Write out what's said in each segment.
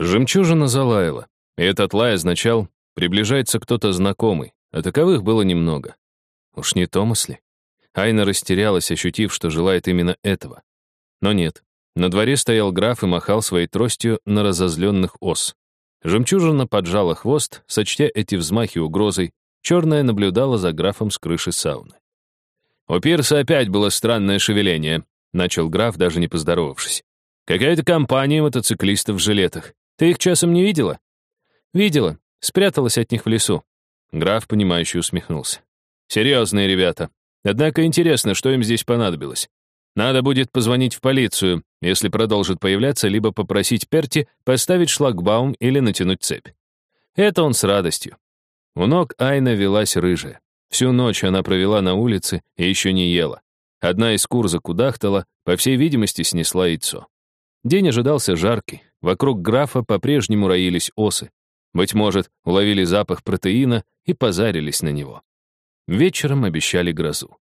Жемчужина залаяла, и этот лай означал, приближается кто-то знакомый, а таковых было немного. Уж не Томас ли? Айна растерялась, ощутив, что желает именно этого. Но нет. На дворе стоял граф и махал своей тростью на разозленных ос. Жемчужина поджала хвост, сочтя эти взмахи угрозой, черная наблюдала за графом с крыши сауны. «У пирса опять было странное шевеление», — начал граф, даже не поздоровавшись. «Какая-то компания мотоциклистов в жилетах. Ты их часом не видела?» «Видела. Спряталась от них в лесу». Граф, понимающе усмехнулся. «Серьезные ребята. Однако интересно, что им здесь понадобилось. Надо будет позвонить в полицию, если продолжит появляться, либо попросить Перти поставить шлагбаум или натянуть цепь. Это он с радостью. У ног Айна велась рыжая. Всю ночь она провела на улице и еще не ела. Одна из кур закудахтала, по всей видимости, снесла яйцо. День ожидался жаркий. Вокруг графа по-прежнему роились осы. Быть может, уловили запах протеина и позарились на него. Вечером обещали грозу.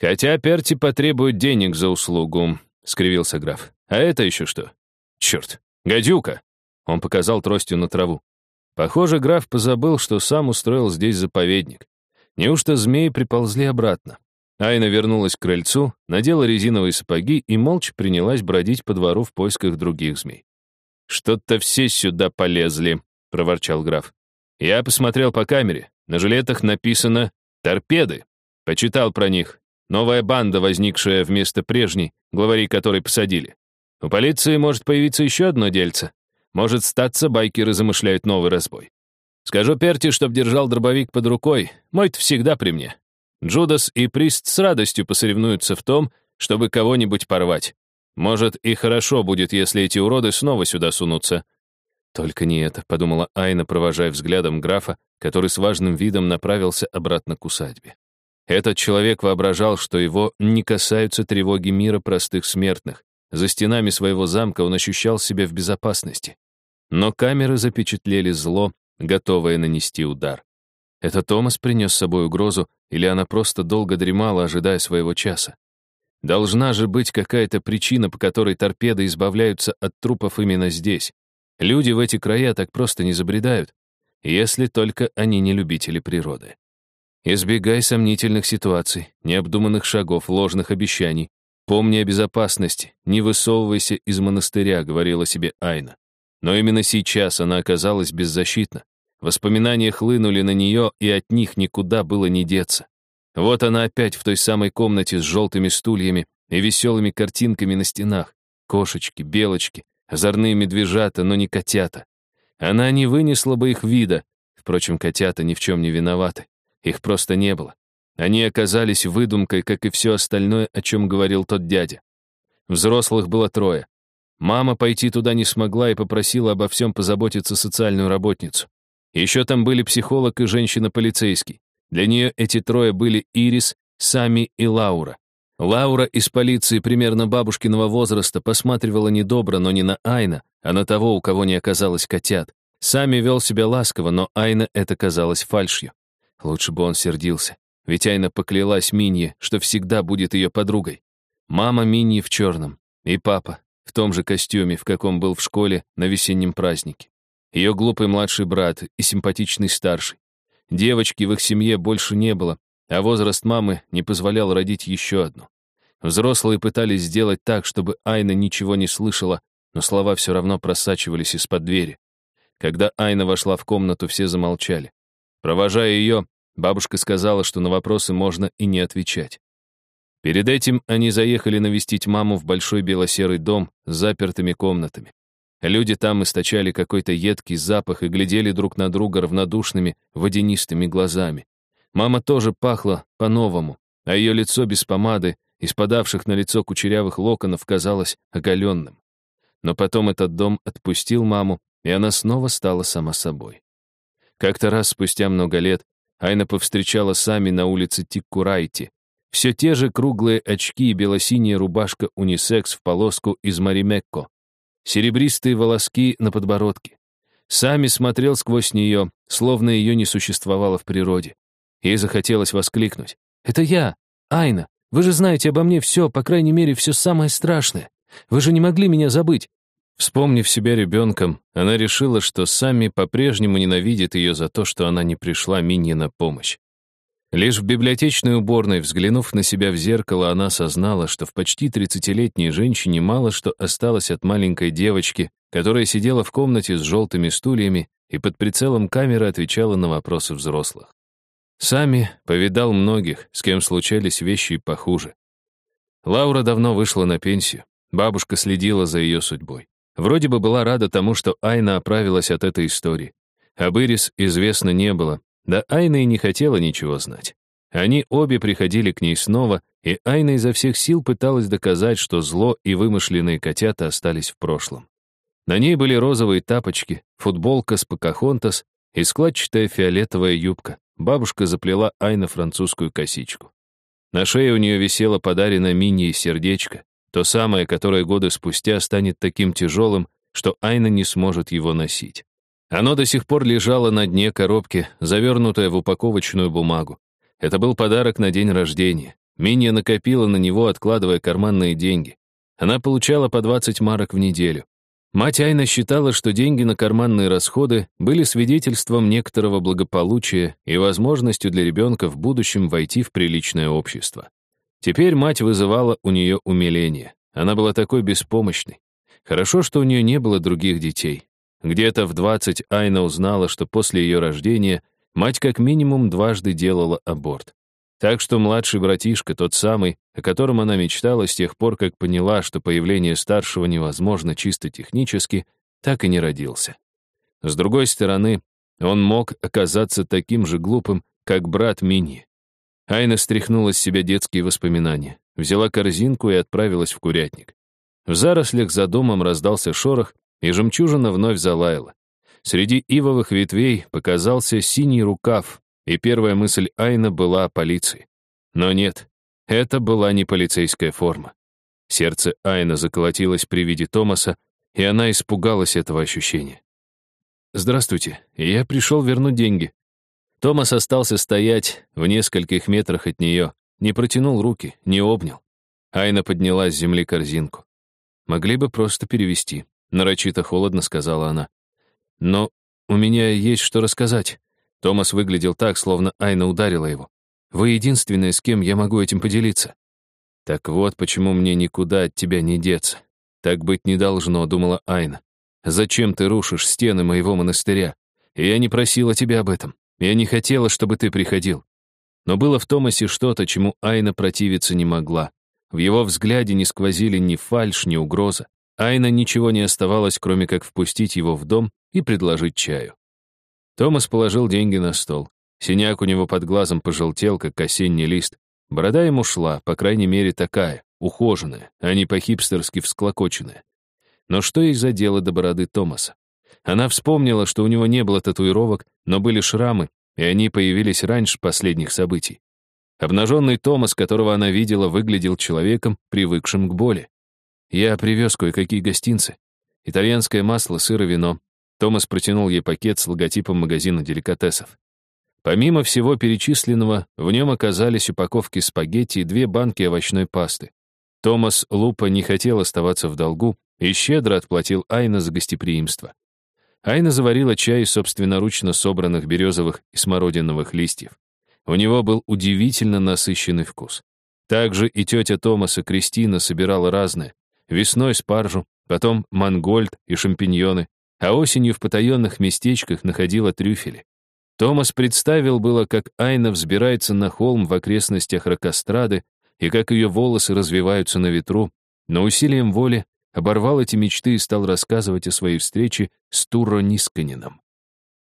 «Хотя Перти потребует денег за услугу», — скривился граф. «А это еще что?» «Черт, гадюка!» Он показал тростью на траву. Похоже, граф позабыл, что сам устроил здесь заповедник. Неужто змеи приползли обратно? Айна вернулась к крыльцу, надела резиновые сапоги и молча принялась бродить по двору в поисках других змей. «Что-то все сюда полезли», — проворчал граф. «Я посмотрел по камере. На жилетах написано «Торпеды». Почитал про них. Новая банда, возникшая вместо прежней, главарей которой посадили. У полиции может появиться еще одно дельце. Может, статься, байкеры замышляют новый разбой. Скажу Перти, чтоб держал дробовик под рукой. Мой-то всегда при мне. Джудас и Прист с радостью посоревнуются в том, чтобы кого-нибудь порвать. Может, и хорошо будет, если эти уроды снова сюда сунутся. Только не это, подумала Айна, провожая взглядом графа, который с важным видом направился обратно к усадьбе. Этот человек воображал, что его не касаются тревоги мира простых смертных. За стенами своего замка он ощущал себя в безопасности. Но камеры запечатлели зло, готовое нанести удар. Это Томас принес с собой угрозу, или она просто долго дремала, ожидая своего часа? Должна же быть какая-то причина, по которой торпеды избавляются от трупов именно здесь. Люди в эти края так просто не забредают, если только они не любители природы. Избегай сомнительных ситуаций, необдуманных шагов, ложных обещаний. Помни о безопасности, не высовывайся из монастыря, говорила себе Айна. Но именно сейчас она оказалась беззащитна. Воспоминания хлынули на нее, и от них никуда было не деться. Вот она опять в той самой комнате с желтыми стульями и веселыми картинками на стенах. Кошечки, белочки, озорные медвежата, но не котята. Она не вынесла бы их вида. Впрочем, котята ни в чем не виноваты. Их просто не было. Они оказались выдумкой, как и все остальное, о чем говорил тот дядя. Взрослых было трое. Мама пойти туда не смогла и попросила обо всем позаботиться социальную работницу. Еще там были психолог и женщина-полицейский. Для нее эти трое были Ирис, Сами и Лаура. Лаура из полиции примерно бабушкиного возраста посматривала недобро, но не на Айна, а на того, у кого не оказалось котят. Сами вел себя ласково, но Айна это казалось фальшью. Лучше бы он сердился. Ведь Айна поклялась Минье, что всегда будет ее подругой. Мама Миньи в черном. И папа в том же костюме, в каком был в школе на весеннем празднике. Ее глупый младший брат и симпатичный старший. Девочки в их семье больше не было, а возраст мамы не позволял родить еще одну. Взрослые пытались сделать так, чтобы Айна ничего не слышала, но слова все равно просачивались из-под двери. Когда Айна вошла в комнату, все замолчали. Провожая ее, Бабушка сказала, что на вопросы можно и не отвечать. Перед этим они заехали навестить маму в большой белосерый дом с запертыми комнатами. Люди там источали какой-то едкий запах и глядели друг на друга равнодушными, водянистыми глазами. Мама тоже пахла по-новому, а ее лицо без помады, из подавших на лицо кучерявых локонов, казалось оголенным. Но потом этот дом отпустил маму, и она снова стала сама собой. Как-то раз спустя много лет Айна повстречала сами на улице Тиккурайти. Все те же круглые очки и белосиняя рубашка унисекс в полоску из Маримекко. Серебристые волоски на подбородке. Сами смотрел сквозь нее, словно ее не существовало в природе. Ей захотелось воскликнуть. «Это я, Айна. Вы же знаете обо мне все, по крайней мере, все самое страшное. Вы же не могли меня забыть. Вспомнив себя ребенком, она решила, что Сами по-прежнему ненавидит ее за то, что она не пришла Минье на помощь. Лишь в библиотечной уборной, взглянув на себя в зеркало, она осознала, что в почти 30-летней женщине мало что осталось от маленькой девочки, которая сидела в комнате с желтыми стульями и под прицелом камеры отвечала на вопросы взрослых. Сами повидал многих, с кем случались вещи похуже. Лаура давно вышла на пенсию. Бабушка следила за ее судьбой. Вроде бы была рада тому, что Айна оправилась от этой истории. Об Ирис известно не было, да Айна и не хотела ничего знать. Они обе приходили к ней снова, и Айна изо всех сил пыталась доказать, что зло и вымышленные котята остались в прошлом. На ней были розовые тапочки, футболка с Покахонтас и складчатая фиолетовая юбка. Бабушка заплела Айна французскую косичку. На шее у нее висело подаренное мини-сердечко, то самое, которое годы спустя станет таким тяжелым, что Айна не сможет его носить. Оно до сих пор лежало на дне коробки, завернутое в упаковочную бумагу. Это был подарок на день рождения. Минья накопила на него, откладывая карманные деньги. Она получала по 20 марок в неделю. Мать Айна считала, что деньги на карманные расходы были свидетельством некоторого благополучия и возможностью для ребенка в будущем войти в приличное общество. Теперь мать вызывала у нее умиление. Она была такой беспомощной. Хорошо, что у нее не было других детей. Где-то в 20 Айна узнала, что после ее рождения мать как минимум дважды делала аборт. Так что младший братишка, тот самый, о котором она мечтала с тех пор, как поняла, что появление старшего невозможно чисто технически, так и не родился. С другой стороны, он мог оказаться таким же глупым, как брат Мини. Айна стряхнула с себя детские воспоминания, взяла корзинку и отправилась в курятник. В зарослях за домом раздался шорох, и жемчужина вновь залаяла. Среди ивовых ветвей показался синий рукав, и первая мысль Айна была о полиции. Но нет, это была не полицейская форма. Сердце Айна заколотилось при виде Томаса, и она испугалась этого ощущения. «Здравствуйте, я пришел вернуть деньги». Томас остался стоять в нескольких метрах от нее, не протянул руки, не обнял. Айна подняла с земли корзинку. «Могли бы просто перевести. Нарочито холодно сказала она. «Но у меня есть что рассказать». Томас выглядел так, словно Айна ударила его. «Вы единственная, с кем я могу этим поделиться». «Так вот, почему мне никуда от тебя не деться. Так быть не должно», — думала Айна. «Зачем ты рушишь стены моего монастыря? Я не просила тебя об этом. Я не хотела, чтобы ты приходил». Но было в Томасе что-то, чему Айна противиться не могла. В его взгляде не сквозили ни фальшь, ни угроза. Айна ничего не оставалось, кроме как впустить его в дом и предложить чаю. Томас положил деньги на стол. Синяк у него под глазом пожелтел, как осенний лист. Борода ему шла, по крайней мере, такая, ухоженная, а не по-хипстерски всклокоченная. Но что ей за дело до бороды Томаса? Она вспомнила, что у него не было татуировок, но были шрамы, и они появились раньше последних событий. Обнаженный Томас, которого она видела, выглядел человеком, привыкшим к боли. Я привез кое-какие гостинцы. Итальянское масло, сыр и вино. Томас протянул ей пакет с логотипом магазина деликатесов. Помимо всего перечисленного, в нем оказались упаковки спагетти и две банки овощной пасты. Томас Лупа не хотел оставаться в долгу и щедро отплатил Айна за гостеприимство. Айна заварила чай из собственноручно собранных березовых и смородиновых листьев. У него был удивительно насыщенный вкус. Также и тетя Томаса Кристина собирала разное, Весной спаржу, потом мангольд и шампиньоны, а осенью в потаенных местечках находила трюфели. Томас представил было, как Айна взбирается на холм в окрестностях Рокострады и как ее волосы развиваются на ветру, но усилием воли оборвал эти мечты и стал рассказывать о своей встрече с Туро Нисканином.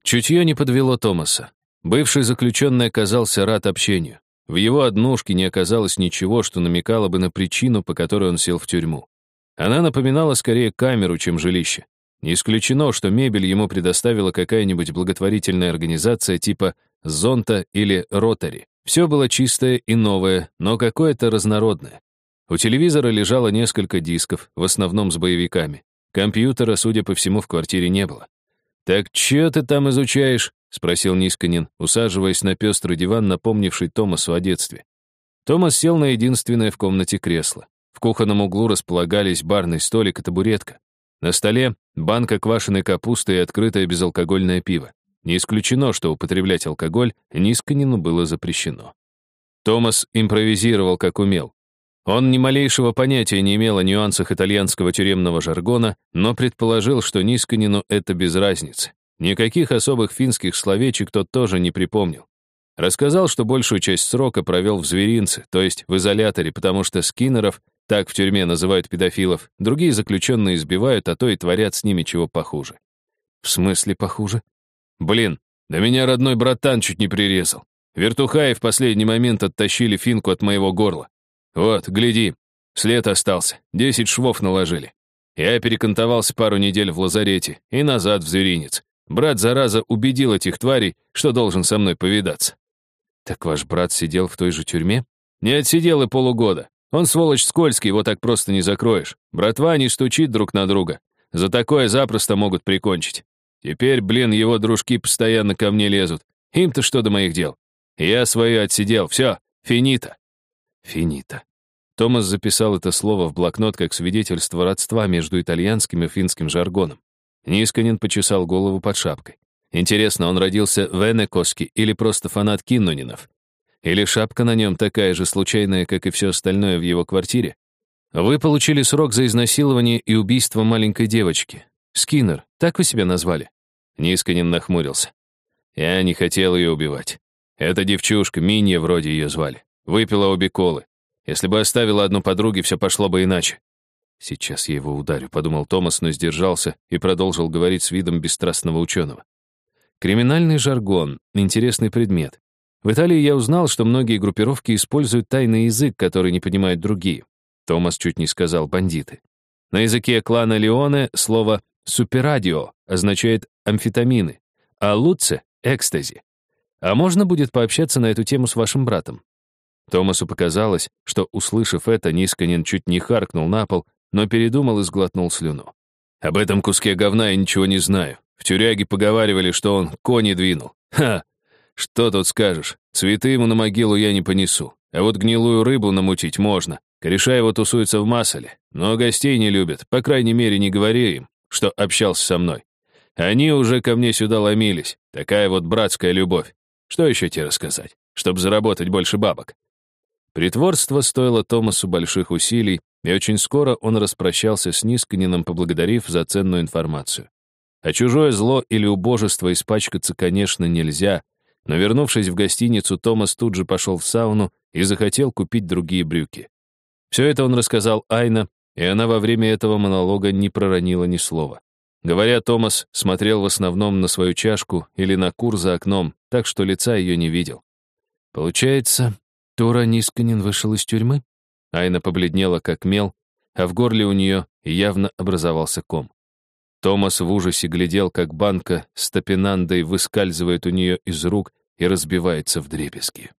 Чутье не подвело Томаса. Бывший заключенный оказался рад общению. В его однушке не оказалось ничего, что намекало бы на причину, по которой он сел в тюрьму. Она напоминала скорее камеру, чем жилище. Не исключено, что мебель ему предоставила какая-нибудь благотворительная организация типа «Зонта» или «Ротари». Все было чистое и новое, но какое-то разнородное. У телевизора лежало несколько дисков, в основном с боевиками. Компьютера, судя по всему, в квартире не было. «Так что ты там изучаешь?» — спросил Нисканин, усаживаясь на пестрый диван, напомнивший Томасу о детстве. Томас сел на единственное в комнате кресло. В кухонном углу располагались барный столик и табуретка. На столе банка квашеной капусты и открытое безалкогольное пиво. Не исключено, что употреблять алкоголь Нисканину было запрещено. Томас импровизировал как умел. Он ни малейшего понятия не имел о нюансах итальянского тюремного жаргона, но предположил, что Нисканину это без разницы. Никаких особых финских словечек тот тоже не припомнил. Рассказал, что большую часть срока провел в зверинце, то есть в изоляторе, потому что скиннеров, так в тюрьме называют педофилов, другие заключенные избивают, а то и творят с ними чего похуже. В смысле похуже? Блин, да меня родной братан чуть не прирезал. Вертухаи в последний момент оттащили финку от моего горла. Вот, гляди, след остался, десять швов наложили. Я перекантовался пару недель в лазарете и назад в зверинец. Брат, зараза, убедил этих тварей, что должен со мной повидаться. Так ваш брат сидел в той же тюрьме? Не отсидел и полугода. Он, сволочь, скользкий, его так просто не закроешь. Братва не стучит друг на друга. За такое запросто могут прикончить. Теперь, блин, его дружки постоянно ко мне лезут. Им-то что до моих дел? Я свое отсидел. Все, финита. Финита. Томас записал это слово в блокнот как свидетельство родства между итальянским и финским жаргоном. Нисканин почесал голову под шапкой. Интересно, он родился в Энекоске или просто фанат Киннунинов? Или шапка на нем такая же случайная, как и все остальное в его квартире? Вы получили срок за изнасилование и убийство маленькой девочки. Скиннер, так вы себя назвали? Нисканин нахмурился. Я не хотел ее убивать. Эта девчушка, Минья вроде ее звали. Выпила обе колы. Если бы оставила одну подруге, все пошло бы иначе. Сейчас я его ударю, подумал Томас, но сдержался и продолжил говорить с видом бесстрастного ученого. Криминальный жаргон — интересный предмет. В Италии я узнал, что многие группировки используют тайный язык, который не понимают другие. Томас чуть не сказал «бандиты». На языке клана Леоне слово «суперрадио» означает амфетамины, а «луце» — экстази. А можно будет пообщаться на эту тему с вашим братом? Томасу показалось, что, услышав это, Нисканин чуть не харкнул на пол, но передумал и сглотнул слюну. «Об этом куске говна я ничего не знаю. В тюряге поговаривали, что он кони двинул. Ха! Что тут скажешь? Цветы ему на могилу я не понесу. А вот гнилую рыбу намутить можно. Кореша его тусуется в масле. Но гостей не любят. По крайней мере, не говори им, что общался со мной. Они уже ко мне сюда ломились. Такая вот братская любовь. Что еще тебе рассказать? Чтобы заработать больше бабок. Притворство стоило Томасу больших усилий, и очень скоро он распрощался с Нисканином, поблагодарив за ценную информацию. А чужое зло или убожество испачкаться, конечно, нельзя, но, вернувшись в гостиницу, Томас тут же пошел в сауну и захотел купить другие брюки. Все это он рассказал Айна, и она во время этого монолога не проронила ни слова. Говоря, Томас смотрел в основном на свою чашку или на кур за окном, так что лица ее не видел. Получается, Тора Нисканин вышел из тюрьмы? Айна побледнела, как мел, а в горле у нее явно образовался ком. Томас в ужасе глядел, как банка с топинандой выскальзывает у нее из рук и разбивается в дребезги.